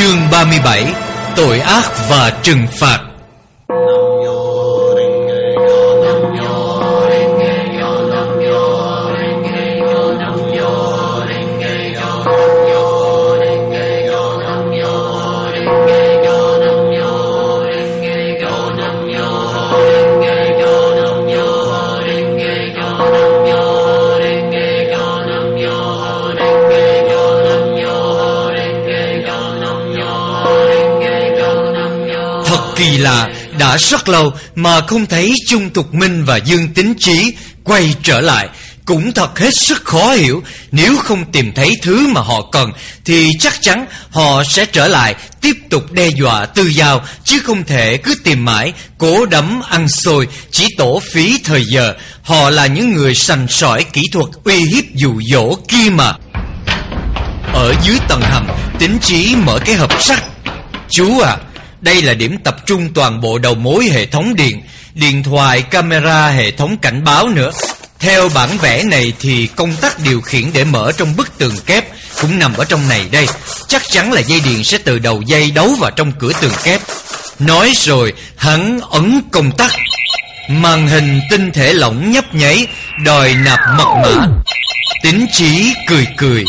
Chương 37 Tội ác và trừng phạt. Là Đã rất lâu mà không thấy Trung Tục Minh và Dương Tính Trí Quay trở lại. Cũng thật hết sức khó hiểu, Nếu không tìm thấy thứ mà họ cần Thì chắc chắn họ sẽ trở lại Tiếp tục đe dọa tư giao, Chứ không thể cứ tìm mãi, Cố đấm ăn xôi, Chỉ tổ phí thời giờ. Họ là những người sành sỏi kỹ thuật uy hiếp dụ dỗ kia mà. Ở dưới tầng hầm, Tính trí mở cái hộp sắt. Chú à đây là điểm tập trung toàn bộ đầu mối hệ thống điện Điện thoại, camera, hệ thống cảnh báo nữa. Theo bản vẽ này thì công tắc điều khiển để mở trong bức tường kép Cũng nằm ở trong này đây. Chắc chắn là dây điện sẽ từ đầu dây đấu vào trong cửa tường kép. Nói rồi hắn ấn công tắc Màn hình tinh thể lỏng nhấp nháy Đòi nạp mật mã. Tính trí cười cười.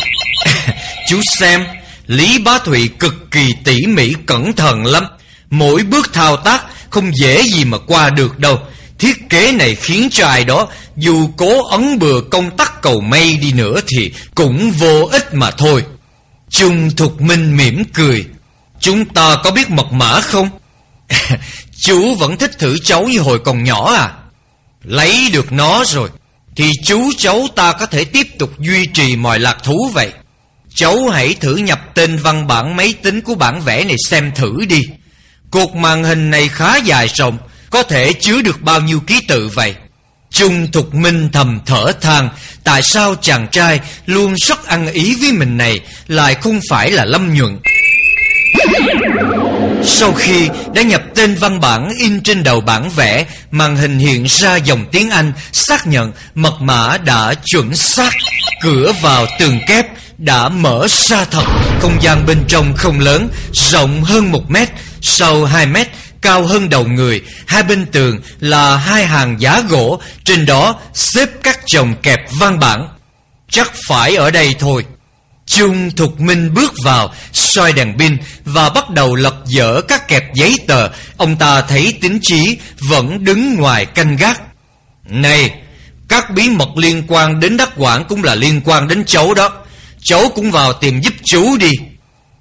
Chú xem Lý Bá Thụy cực kỳ tỉ mỉ cẩn thận lắm. Mỗi bước thao tác không dễ gì mà qua được đâu. Thiết kế này khiến cho ai đó, Dù cố ấn bừa công tắc cầu mây đi nữa Thì cũng vô ích mà thôi. Trung Thục Minh mỉm cười. Chúng ta có biết mật mã không? chú vẫn thích thử cháu như hồi còn nhỏ à? Lấy được nó rồi. Thì chú, cháu ta có thể tiếp tục duy trì mọi lạc thú vậy. Cháu hãy thử nhập tên văn bản máy tính của bản vẽ này xem thử đi. Cột màn hình này khá dài rộng, Có thể chứa được bao nhiêu ký tự vậy? Trung Thục Minh thầm thở than, Tại sao chàng trai luôn rất ăn ý với mình này, Lại không phải là Lâm Nhuận? Sau khi đã nhập tên văn bản in trên đầu bản vẽ, Màn hình hiện ra dòng tiếng Anh Xác nhận mật mã đã chuẩn xác. Cửa vào tường kép đã mở ra thật. Không gian bên trong không lớn, Rộng hơn một mét Sâu hai mét Cao hơn đầu người Hai bên tường là hai hàng giá gỗ Trên đó xếp các chồng kẹp văn bản Chắc phải ở đây thôi Trung Thục Minh bước vào soi đèn pin và bắt đầu lật dở các kẹp giấy tờ. Ông ta thấy tính trí vẫn đứng ngoài canh gác. Này, các bí mật liên quan đến đắc quản cũng là liên quan đến cháu đó. Cháu cũng vào tìm giúp chú đi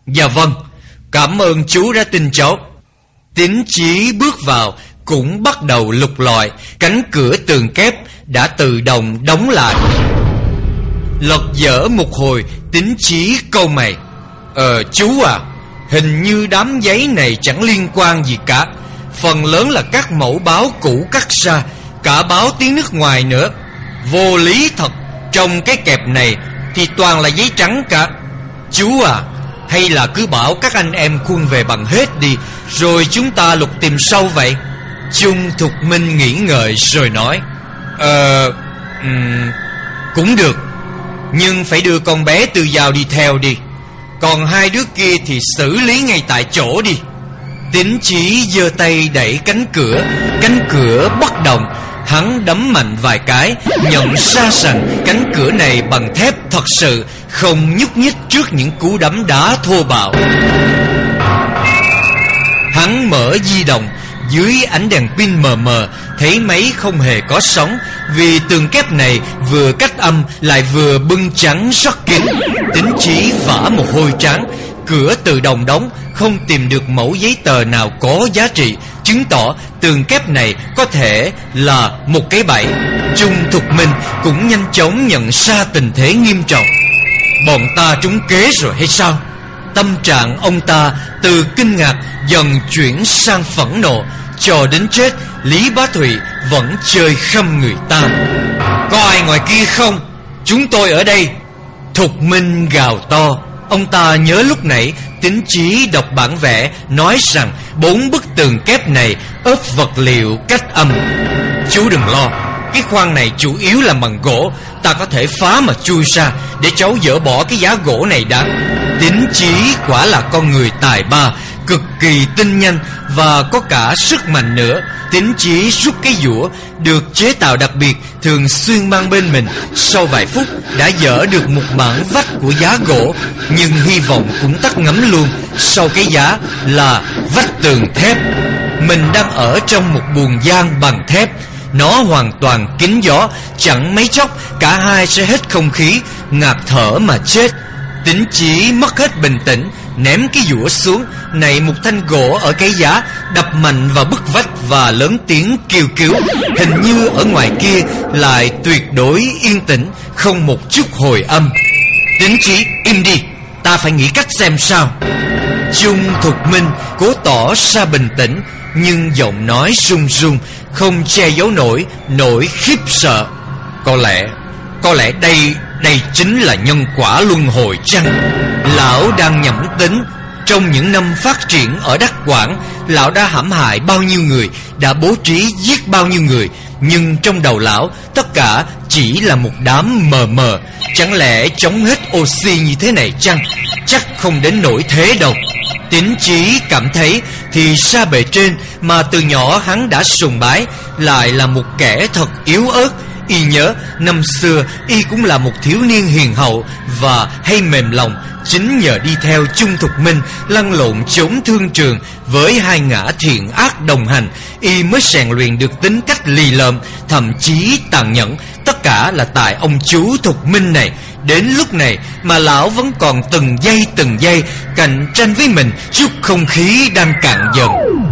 Dạ vâng Cảm ơn chú đã tin cháu. Tín chí bước vào, Cũng bắt đầu lục lọi. Cánh cửa tường kép Đã tự động đóng lại. Lật dở một hồi, Tín chí câu mày. Ờ chú à Hình như đám giấy này chẳng liên quan gì cả. Phần lớn là các mẫu báo cũ cắt ra, Cả báo tiếng nước ngoài nữa. Vô lý thật, Trong cái kẹp này thì toàn là giấy trắng cả. Chú à hay là cứ bảo các anh em khuôn về bằng hết đi Rồi chúng ta lục tìm sâu vậy? Trung Thục Minh nghĩ ngợi rồi nói Ờ um, Cũng được Nhưng phải đưa con bé từ giàu đi theo đi. Còn hai đứa kia thì xử lý ngay tại chỗ đi. Tính chí giơ tay đẩy cánh cửa Cánh cửa bất động Hắn đấm mạnh vài cái, Nhận ra rằng cánh cửa này bằng thép thật sự Không nhúc nhích trước những cú đấm đá thô bạo. Hắn mở di động, Dưới ánh đèn pin mờ mờ, Thấy máy không hề có sóng, Vì tường kép này vừa cách âm Lại vừa bưng trắng rất kín. Tính trí vả một hôi trắng Cửa tự động đóng, Không tìm được mẫu giấy tờ nào có giá trị. Chứng tỏ tường kép này có thể là một cái bẫy. Trung Thục Minh cũng nhanh chóng nhận ra tình thế nghiêm trọng. Bọn ta trúng kế rồi hay sao? Tâm trạng ông ta từ kinh ngạc dần chuyển sang phẫn nộ, Cho đến chết, Lý Bá Thụy vẫn chơi khăm người ta. Có ai ngoài kia không? Chúng tôi ở đây. Thục Minh gào to. Ông ta nhớ lúc nãy tính trí đọc bản vẽ nói rằng bốn bức tường kép này ốp vật liệu cách âm. Chú đừng lo, cái khoang này chủ yếu là bằng gỗ, ta có thể phá mà chui ra để cháu dỡ bỏ cái giá gỗ này đã. tính trí quả là con người tài ba Cực kỳ tinh nhanh Và có cả sức mạnh nữa. Tính chí rút cái dũa Được chế tạo đặc biệt Thường xuyên mang bên mình. Sau vài phút đã dỡ được một mảng vách của giá gỗ, Nhưng hy vọng cũng tắt ngấm luôn. Sau cái giá là vách tường thép. Mình đang ở trong một buồng gian bằng thép. Nó hoàn toàn kín gió, Chẳng mấy chốc Cả hai sẽ hết không khí, Ngạt thở mà chết. Tính chí mất hết bình tĩnh, Ném cái dũa xuống, Nảy một thanh gỗ ở cái giá, Đập mạnh vào bức vách Và lớn tiếng kêu cứu. Hình như ở ngoài kia Lại tuyệt đối yên tĩnh, Không một chút hồi âm. Tính chí, im đi, Ta phải nghĩ cách xem sao. Trung Thục Minh cố tỏ ra bình tĩnh, Nhưng giọng nói run run, Không che giấu nổi Nỗi khiếp sợ. Có lẽ Có lẽ đây đây chính là nhân quả luân hồi chăng? Lão đang nhẩm tính Trong những năm phát triển ở Đắc Quảng, Lão đã hãm hại bao nhiêu người, Đã bố trí giết bao nhiêu người. Nhưng trong đầu lão, Tất cả chỉ là một đám mờ mờ. Chẳng lẽ chống hết oxy như thế này chăng? Chắc không đến nỗi thế đâu. Tín chí cảm thấy Thì xa bề trên, Mà từ nhỏ hắn đã sùng bái, Lại là một kẻ thật yếu ớt. Y nhớ, năm xưa Y cũng là một thiếu niên hiền hậu Và hay mềm lòng, Chính nhờ đi theo Trung Thục Minh, Lăn lộn chống thương trường Với hai ngã thiện ác đồng hành. Y mới rèn luyện được tính cách lì lợm, Thậm chí tàn nhẫn. Tất cả là tại ông chú Thục Minh này. Đến lúc này mà lão vẫn còn từng giây từng giây Cạnh tranh với mình, chút không khí đang cạn dần.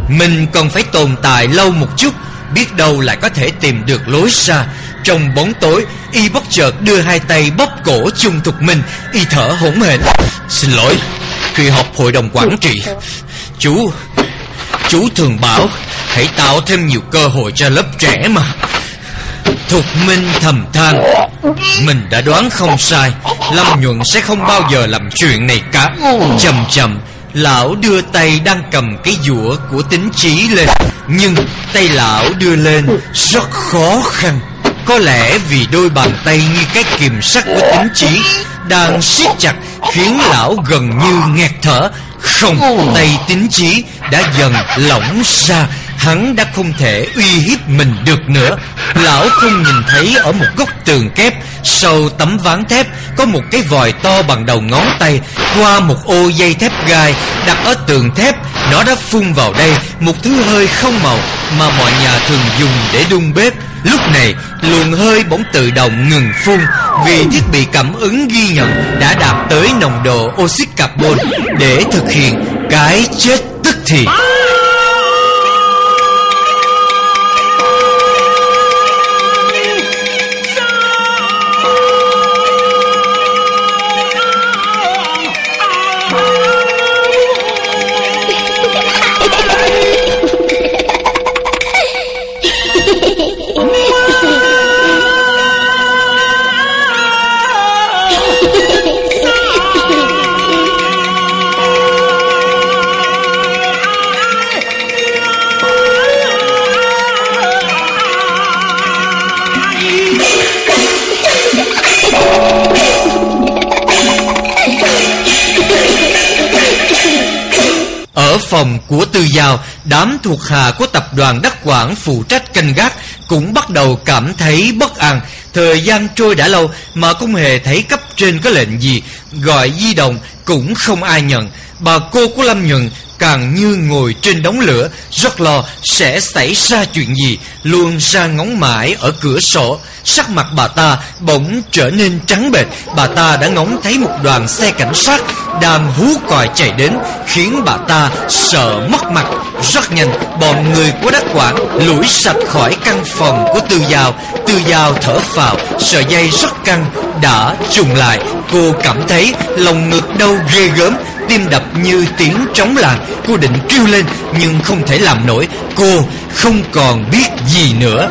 Mình còn phải tồn tại lâu một chút, Biết đâu lại có thể tìm được lối ra. Trong bóng tối, Y bất chợt đưa hai tay bóp cổ Trung Thục Minh, Y thở hổn hển. Xin lỗi, Khi họp hội đồng quản trị, Chú Chú thường bảo Hãy tạo thêm nhiều cơ hội cho lớp trẻ mà. Thục Minh thầm than. Mình đã đoán không sai, Lâm Nhuận sẽ không bao giờ làm chuyện này cả. Chầm chầm, Lão đưa tay đang cầm cái dũa của tính trí lên, Nhưng tay lão đưa lên rất khó khăn. Có lẽ vì đôi bàn tay như cái kìm sắt của tính trí Đang siết chặt khiến lão gần như nghẹt thở. Không, tay tính trí đã dần lỏng ra Hắn đã không thể uy hiếp mình được nữa. Lão không nhìn thấy ở một góc tường kép Sau tấm ván thép Có một cái vòi to bằng đầu ngón tay Qua một ô dây thép gai Đặt ở tường thép. Nó đã phun vào đây Một thứ hơi không màu Mà mọi nhà thường dùng để đun bếp. Lúc này luồng hơi bỗng tự động ngừng phun, Vì thiết bị cảm ứng ghi nhận Đã đạt tới nồng độ oxit carbon Để thực hiện cái chết tức thì. Ở phòng của Tư Giao, đám thuộc hạ của tập đoàn Đắc Quảng phụ trách canh gác cũng bắt đầu cảm thấy bất an. Thời gian trôi đã lâu mà không hề thấy cấp trên có lệnh gì, gọi di động cũng không ai nhận. Bà cô của Lâm Nhuận càng như ngồi trên đống lửa, rất lo sẽ xảy ra chuyện gì, luôn ra ngóng mãi ở cửa sổ. Sắc mặt bà ta bỗng trở nên trắng bệch, bà ta đã ngóng thấy một đoàn xe cảnh sát đang hú còi chạy đến, khiến bà ta sợ mất mặt. Rất nhanh, bọn người của đắc quản lủi sạch khỏi căn phòng của Tư Giao. Tư Giao thở phào, sợi dây rất căng, đã trùng lại. Cô cảm thấy lòng ngực đau ghê gớm, tim đập như tiếng trống làng Cô định kêu lên, nhưng không thể làm nổi. Cô không còn biết gì nữa.